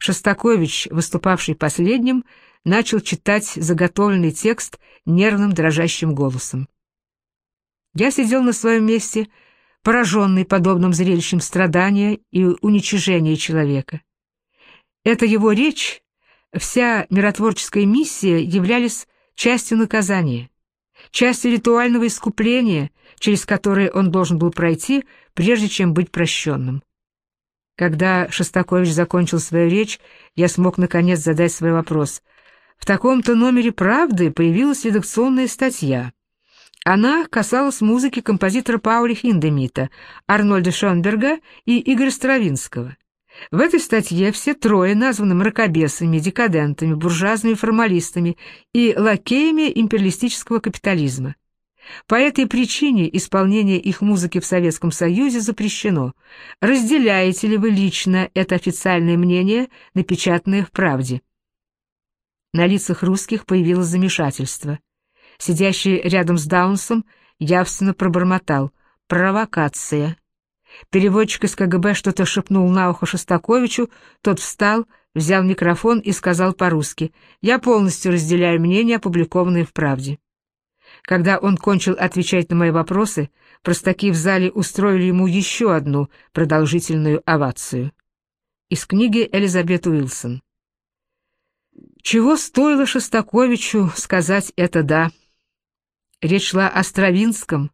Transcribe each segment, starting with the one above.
Шостакович, выступавший последним, начал читать заготовленный текст нервным дрожащим голосом. Я сидел на своем месте, пораженный подобным зрелищем страдания и уничижения человека. Эта его речь, вся миротворческая миссия являлись частью наказания, частью ритуального искупления, через которое он должен был пройти, прежде чем быть прощенным. Когда Шостакович закончил свою речь, я смог наконец задать свой вопрос. В таком-то номере «Правды» появилась редакционная статья. Она касалась музыки композитора Пауля Хиндемита, Арнольда Шонберга и Игоря Стравинского. В этой статье все трое названы мракобесами, декадентами, буржуазными формалистами и лакеями империалистического капитализма. По этой причине исполнение их музыки в Советском Союзе запрещено. Разделяете ли вы лично это официальное мнение, напечатанное в «Правде»? На лицах русских появилось замешательство. Сидящий рядом с Даунсом явственно пробормотал «Провокация». Переводчик из КГБ что-то шепнул на ухо Шостаковичу, тот встал, взял микрофон и сказал по-русски «Я полностью разделяю мнение, опубликованное в «Правде». Когда он кончил отвечать на мои вопросы, простаки в зале устроили ему еще одну продолжительную овацию. Из книги Элизабет Уилсон. Чего стоило Шостаковичу сказать это «да»? Речь шла о Стравинском,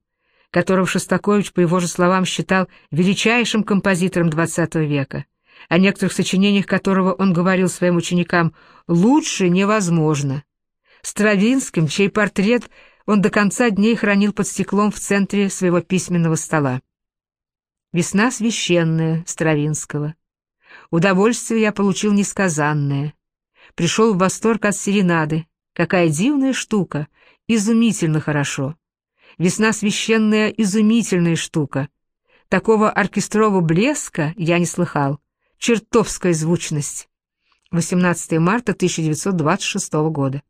которого Шостакович, по его же словам, считал величайшим композитором XX века, о некоторых сочинениях которого он говорил своим ученикам «лучше невозможно». Стравинским, чей портрет он до конца дней хранил под стеклом в центре своего письменного стола. Весна священная Стравинского. Удовольствие я получил несказанное. Пришел в восторг от серенады. Какая дивная штука, изумительно хорошо. Весна священная, изумительная штука. Такого оркестрового блеска я не слыхал. Чертовская звучность. 18 марта 1926 года.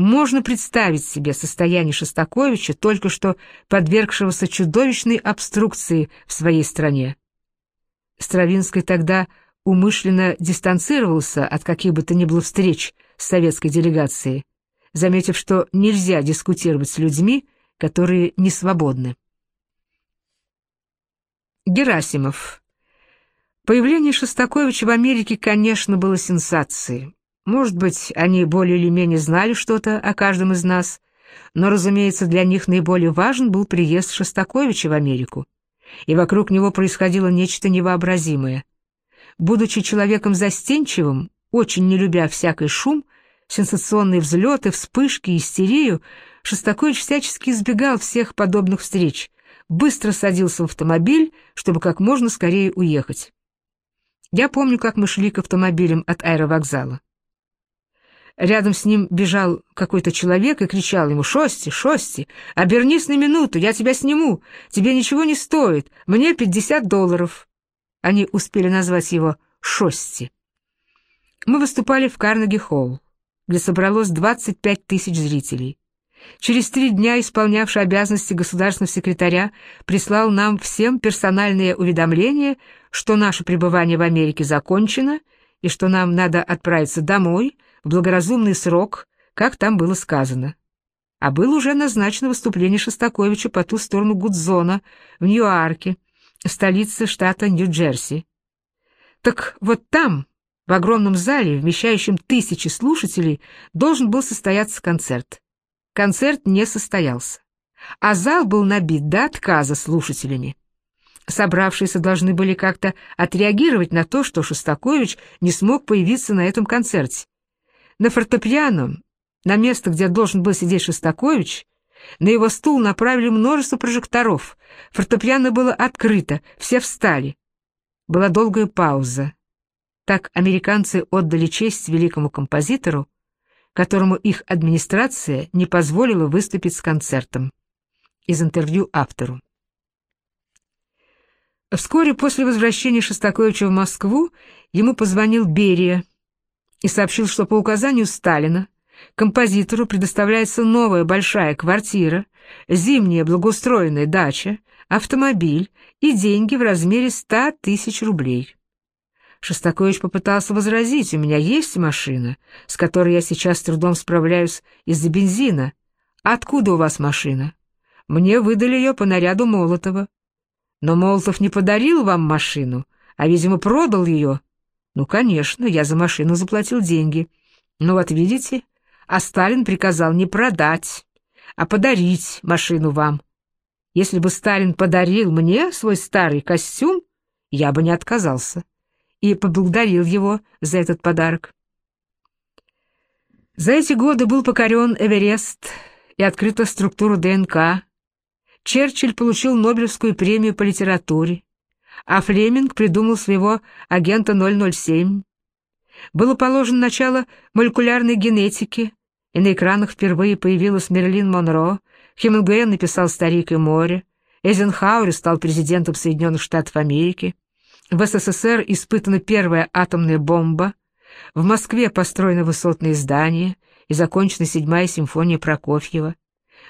Можно представить себе состояние Шостаковича, только что подвергшегося чудовищной обструкции в своей стране. Стравинский тогда умышленно дистанцировался от каких бы то ни было встреч с советской делегацией, заметив, что нельзя дискутировать с людьми, которые не свободны. Герасимов. Появление Шостаковича в Америке, конечно, было сенсацией. Может быть, они более или менее знали что-то о каждом из нас, но, разумеется, для них наиболее важен был приезд Шостаковича в Америку, и вокруг него происходило нечто невообразимое. Будучи человеком застенчивым, очень не любя всякий шум, сенсационные взлеты, вспышки, истерию, Шостакович всячески избегал всех подобных встреч, быстро садился в автомобиль, чтобы как можно скорее уехать. Я помню, как мы шли к автомобилям от аэровокзала. Рядом с ним бежал какой-то человек и кричал ему «Шости, Шости, обернись на минуту, я тебя сниму, тебе ничего не стоит, мне 50 долларов». Они успели назвать его Шости. Мы выступали в Карнеги-холл, где собралось 25 тысяч зрителей. Через три дня исполнявший обязанности государственного секретаря прислал нам всем персональное уведомление, что наше пребывание в Америке закончено и что нам надо отправиться домой — в благоразумный срок, как там было сказано. А было уже назначено выступление Шостаковича по ту сторону Гудзона, в Ньюарке, столице штата Нью-Джерси. Так вот там, в огромном зале, вмещающем тысячи слушателей, должен был состояться концерт. Концерт не состоялся, а зал был набит до отказа слушателями. Собравшиеся должны были как-то отреагировать на то, что Шостакович не смог появиться на этом концерте, на фортепиано, на место, где должен был сидеть Шостакович, на его стул направили множество прожекторов. Фортепиано было открыто, все встали. Была долгая пауза. Так американцы отдали честь великому композитору, которому их администрация не позволила выступить с концертом. Из интервью автору. Вскоре после возвращения Шостаковича в Москву ему позвонил Берия, и сообщил, что по указанию Сталина композитору предоставляется новая большая квартира, зимняя благоустроенная дача, автомобиль и деньги в размере ста тысяч рублей. Шостакович попытался возразить, у меня есть машина, с которой я сейчас с трудом справляюсь из-за бензина. Откуда у вас машина? Мне выдали ее по наряду Молотова. Но Молотов не подарил вам машину, а, видимо, продал ее. Ну, конечно, я за машину заплатил деньги. Ну вот видите, а Сталин приказал не продать, а подарить машину вам. Если бы Сталин подарил мне свой старый костюм, я бы не отказался и поблагодарил его за этот подарок. За эти годы был покорен Эверест и открыта структура ДНК. Черчилль получил Нобелевскую премию по литературе, а Флеминг придумал своего агента 007. Было положено начало молекулярной генетики, и на экранах впервые появилась Мерлин Монро, Хемингуэй написал «Старик и море», Эйзенхауэр стал президентом Соединенных Штатов Америки, в СССР испытана первая атомная бомба, в Москве построено высотное здание и закончена седьмая симфония Прокофьева,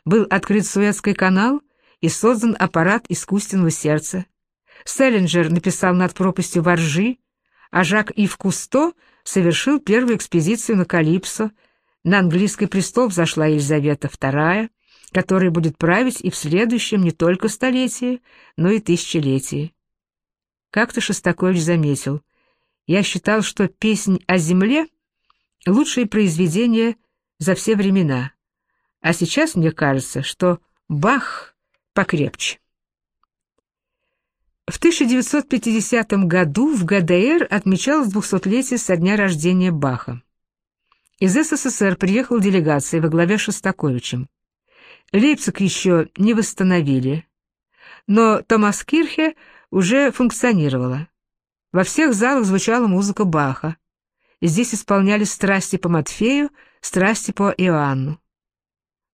был открыт Суэцкий канал и создан аппарат искусственного сердца. Селлинджер написал над пропастью воржи, а Жак-Ив Кусто совершил первую экспедицию на Калипсо, на английский престол взошла Елизавета II, которая будет править и в следующем не только столетии, но и тысячелетии. Как-то Шостакович заметил. Я считал, что «Песнь о земле» — лучшее произведение за все времена. А сейчас мне кажется, что Бах покрепче. В 1950 году в ГДР отмечалось 200-летие со дня рождения Баха. Из СССР приехала делегация во главе с Шостаковичем. Лейпциг еще не восстановили, но Томас Кирхе уже функционировала. Во всех залах звучала музыка Баха. Здесь исполнялись страсти по Матфею, страсти по Иоанну.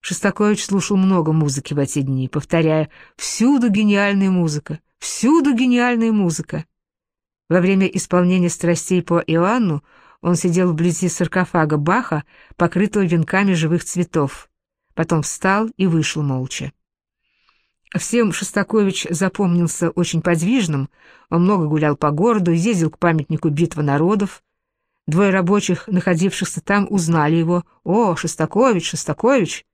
Шостакович слушал много музыки в эти дни, повторяя «всюду гениальная музыка, всюду гениальная музыка». Во время исполнения страстей по Иоанну он сидел вблизи саркофага Баха, покрытого венками живых цветов. Потом встал и вышел молча. Всем Шостакович запомнился очень подвижным, он много гулял по городу, ездил к памятнику битвы народов. Двое рабочих, находившихся там, узнали его. «О, Шостакович, Шостакович!»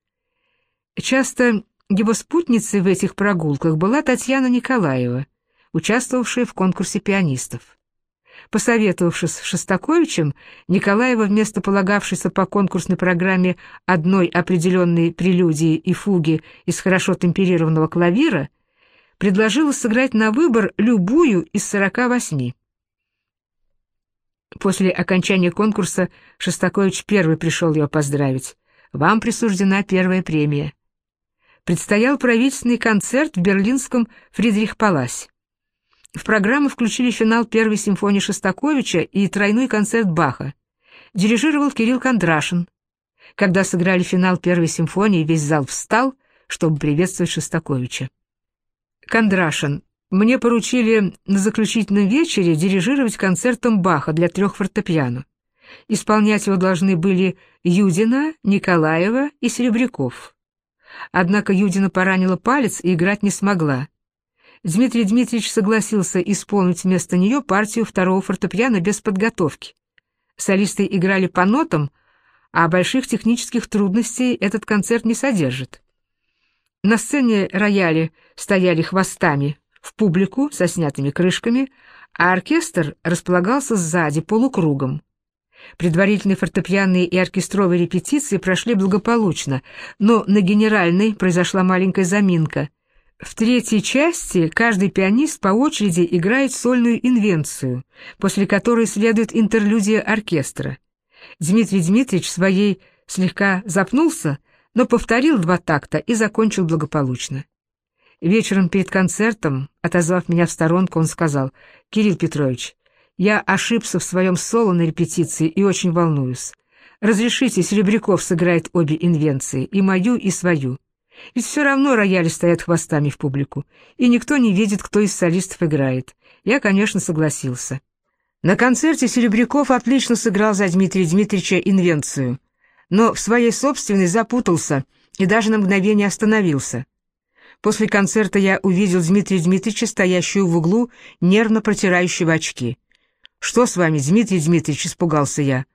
Часто его спутницей в этих прогулках была Татьяна Николаева, участвовавшая в конкурсе пианистов. Посоветовавшись с Шостаковичем, Николаева вместо полагавшейся по конкурсной программе одной определенной прелюдии и фуги из хорошо темперированного клавира, предложила сыграть на выбор любую из 48. После окончания конкурса Шостакович первый пришел ее поздравить. «Вам присуждена первая премия». Предстоял правительственный концерт в берлинском Фридрих-Паласе. В программу включили финал первой симфонии Шостаковича и тройной концерт Баха. Дирижировал Кирилл Кондрашин. Когда сыграли финал первой симфонии, весь зал встал, чтобы приветствовать Шостаковича. Кондрашин. Мне поручили на заключительном вечере дирижировать концертом Баха для трех фортепиано. Исполнять его должны были Юдина, Николаева и Серебряков. Однако Юдина поранила палец и играть не смогла. Дмитрий Дмитриевич согласился исполнить вместо нее партию второго фортепиано без подготовки. Солисты играли по нотам, а больших технических трудностей этот концерт не содержит. На сцене рояли стояли хвостами в публику со снятыми крышками, а оркестр располагался сзади полукругом. Предварительные фортепианные и оркестровые репетиции прошли благополучно, но на генеральной произошла маленькая заминка — в третьей части каждый пианист по очереди играет сольную инвенцию, после которой следует интерлюдия оркестра. Дмитрий Дмитриевич своей слегка запнулся, но повторил два такта и закончил благополучно. Вечером перед концертом, отозвав меня в сторонку, он сказал, «Кирилл Петрович, я ошибся в своем соло на репетиции и очень волнуюсь. Разрешите, Серебряков сыграет обе инвенции, и мою, и свою. Ведь все равно рояли стоят хвостами в публику, и никто не видит, кто из солистов играет. Я, конечно, согласился. На концерте Серебряков отлично сыграл за Дмитрия Дмитриевича инвенцию, но в своей собственной запутался и даже на мгновение остановился. После концерта я увидел Дмитрия Дмитриевича, стоящего в углу, нервно протирающего очки. «Что с вами, Дмитрий Дмитриевич?» — испугался я.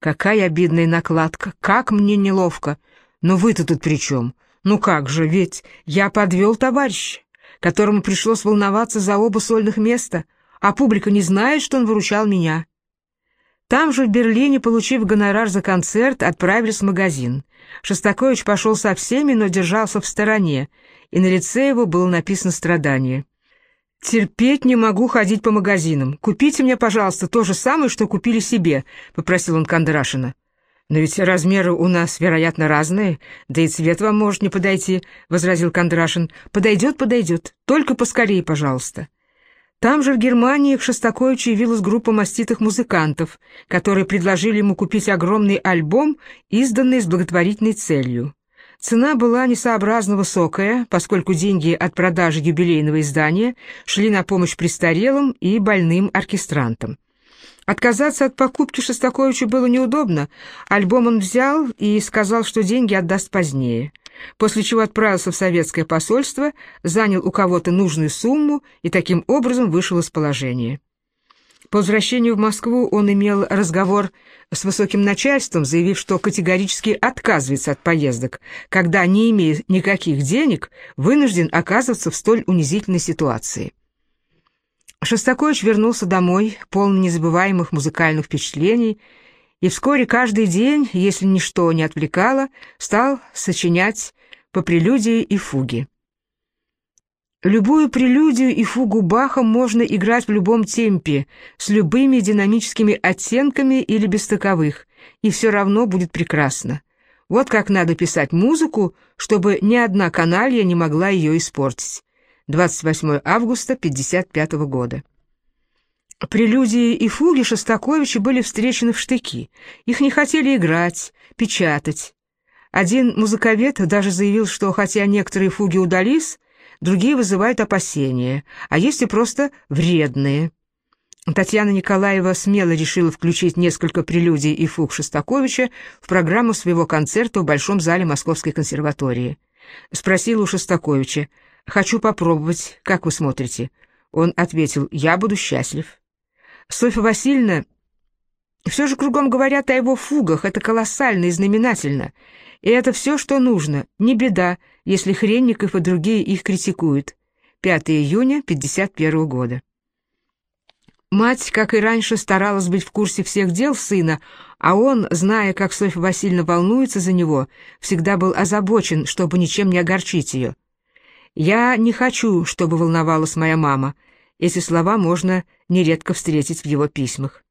«Какая обидная накладка! Как мне неловко! Но вы-то тут при чем? Ну как же, ведь я подвел товарища, которому пришлось волноваться за оба сольных места, а публика не знает, что он выручал меня». Там же, в Берлине, получив гонорар за концерт, отправились в магазин. Шостакович пошел со всеми, но держался в стороне, и на лице его было написано страдание. «Терпеть не могу ходить по магазинам. Купите мне, пожалуйста, то же самое, что купили себе», — попросил он Кондрашина. «Но ведь размеры у нас, вероятно, разные, да и цвет вам может не подойти», — возразил Кондрашин. «Подойдет, подойдет. Только поскорее, пожалуйста». Там же, в Германии, к Шостаковичу явилась группа маститых музыкантов, которые предложили ему купить огромный альбом, изданный с благотворительной целью. Цена была несообразно высокая, поскольку деньги от продажи юбилейного издания шли на помощь престарелым и больным оркестрантам. Отказаться от покупки Шостаковичу было неудобно. Альбом он взял и сказал, что деньги отдаст позднее. После чего отправился в советское посольство, занял у кого-то нужную сумму и таким образом вышел из положения. По возвращению в Москву он имел разговор с высоким начальством, заявив, что категорически отказывается от поездок, когда, не имея никаких денег, вынужден оказываться в столь унизительной ситуации. Шостакович вернулся домой, полный незабываемых музыкальных впечатлений, и вскоре каждый день, если ничто не отвлекало, стал сочинять по прелюдии и фуге. Любую прелюдию и фугу Баха можно играть в любом темпе, с любыми динамическими оттенками или без таковых, и все равно будет прекрасно. Вот как надо писать музыку, чтобы ни одна каналья не могла ее испортить. 28 августа 1955 года. Прелюдии и фуги Шостаковича были встречены в штыки. Их не хотели играть, печатать. Один музыковед даже заявил, что хотя некоторые фуги удались, другие вызывают опасения, а есть и просто вредные. Татьяна Николаева смело решила включить несколько прелюдий и фуг Шостаковича в программу своего концерта в Большом зале Московской консерватории. Спросила у Шостаковича, «Хочу попробовать, как вы смотрите?» Он ответил, «Я буду счастлив». Софья Васильевна все же кругом говорят о его фугах, это колоссально и знаменательно. И это все, что нужно, не беда, если Хренников и другие их критикуют. 5 июня 51 года. Мать, как и раньше, старалась быть в курсе всех дел сына, а он, зная, как Софья Васильевна волнуется за него, всегда был озабочен, чтобы ничем не огорчить ее. «Я не хочу, чтобы волновалась моя мама», эти слова можно нередко встретить в его письмах.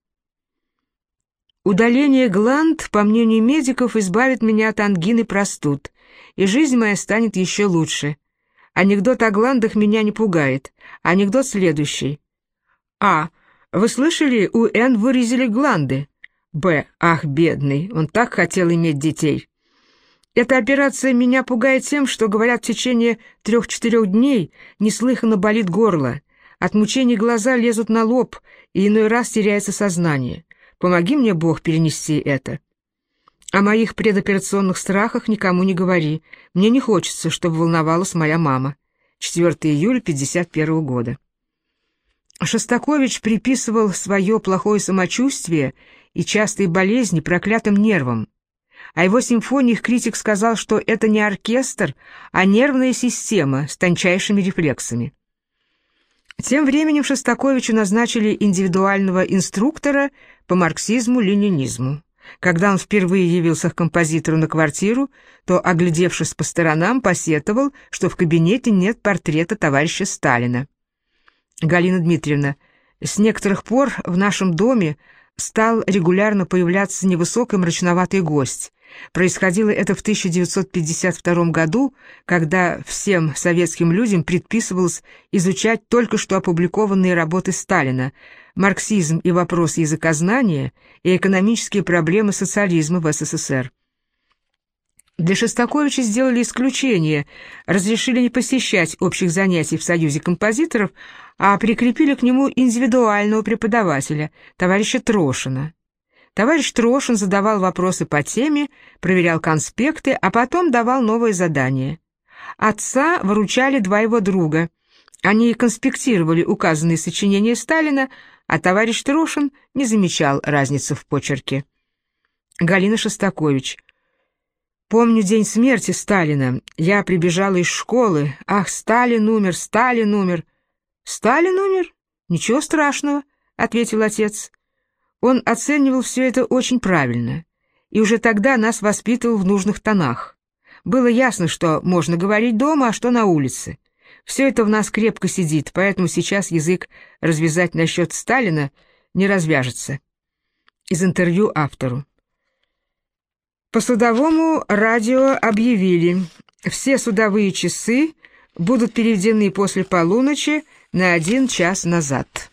Удаление гланд, по мнению медиков, избавит меня от ангины простуд, и жизнь моя станет еще лучше. Анекдот о гландах меня не пугает. Анекдот следующий. А. Вы слышали, у Н вырезали гланды? Б. Ах, бедный, он так хотел иметь детей. Эта операция меня пугает тем, что, говорят, в течение трех-четырех дней неслыханно болит горло. От мучений глаза лезут на лоб, и иной раз теряется сознание. Помоги мне, Бог, перенести это. О моих предоперационных страхах никому не говори. Мне не хочется, чтобы волновалась моя мама. 4 июля 51 года. Шостакович приписывал свое плохое самочувствие и частые болезни проклятым нервам. О его симфониях критик сказал, что это не оркестр, а нервная система с тончайшими рефлексами. Тем временем Шостаковичу назначили индивидуального инструктора по марксизму-ленинизму. Когда он впервые явился к композитору на квартиру, то, оглядевшись по сторонам, посетовал, что в кабинете нет портрета товарища Сталина. Галина Дмитриевна, с некоторых пор в нашем доме стал регулярно появляться невысокий мрачноватый гость. Происходило это в 1952 году, когда всем советским людям предписывалось изучать только что опубликованные работы Сталина «Марксизм и вопрос языкознания» и «Экономические проблемы социализма в СССР». Для Шостаковича сделали исключение, разрешили не посещать общих занятий в Союзе композиторов, а прикрепили к нему индивидуального преподавателя, товарища Трошина. Товарищ Трошин задавал вопросы по теме, проверял конспекты, а потом давал новые задания. Отца выручали два его друга. Они конспектировали указанные сочинения Сталина, а товарищ Трошин не замечал разницы в почерке. Галина Шостакович. Помню день смерти Сталина. Я прибежала из школы. Ах, Сталин умер, Сталин умер. Сталин умер? Ничего страшного, ответил отец. Он оценивал все это очень правильно, и уже тогда нас воспитывал в нужных тонах. Было ясно, что можно говорить дома, а что на улице. Все это в нас крепко сидит, поэтому сейчас язык развязать насчет Сталина не развяжется. Из интервью автору. По судовому радио объявили, все судовые часы будут переведены после полуночи на один час назад.